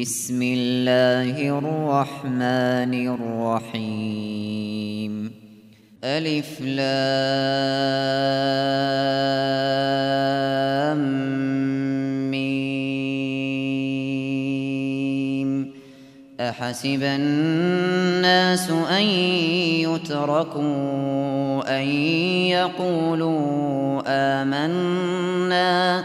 بسم الله الرحمن الرحيم. ألف لام میم أحسب الناس أن يتركوا أن يقولوا آمنا.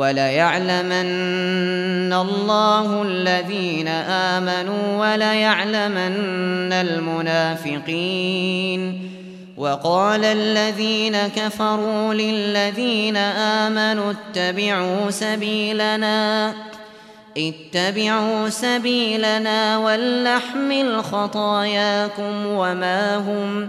وليعلمن الله الذين آمنوا وليعلمن المنافقين. وقال الذين كفروا للذين آمنوا اتبعوا سبيلنا اتبعوا سبيلنا ولنحمل خطاياكم وما هم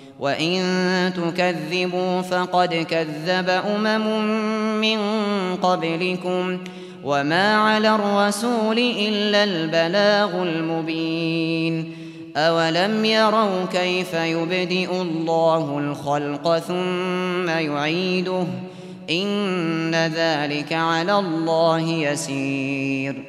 وَإِن تُكَذِّبُوا فَقَدْ كَذَّبَ أُمَمٌ مِّن قَبْلِكُمْ وَمَا عَلَى الرَّسُولِ إِلَّا الْبَلَاغُ الْمُبِينُ أَوَلَمْ يَرَوْا كَيْفَ يُبْدِئُ اللَّهُ الْخَلْقَ ثُمَّ يُعِيدُهُ إِنَّ ذَلِكَ عَلَى اللَّهِ يَسِيرٌ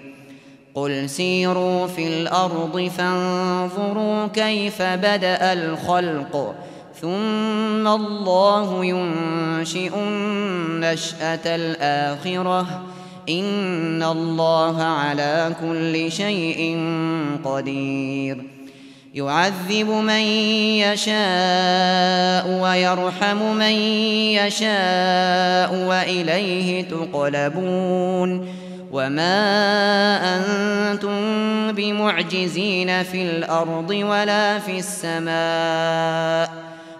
قُلْ سِيرُوا فِي الْأَرْضِ فَانظُرُوا كَيْفَ بَدَأَ الْخَلْقَ ثم الله ينشئ النشأة الآخرة ان الله على كل شيء قدير. يعذب من يشاء ويرحم من يشاء وإليه تقلبون وما أنتم بمعجزين في الأرض ولا في السماء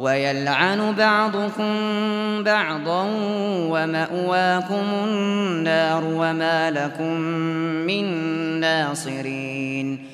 ويلعن بعضكم بعضا ومأواكم النار وما لكم من ناصرين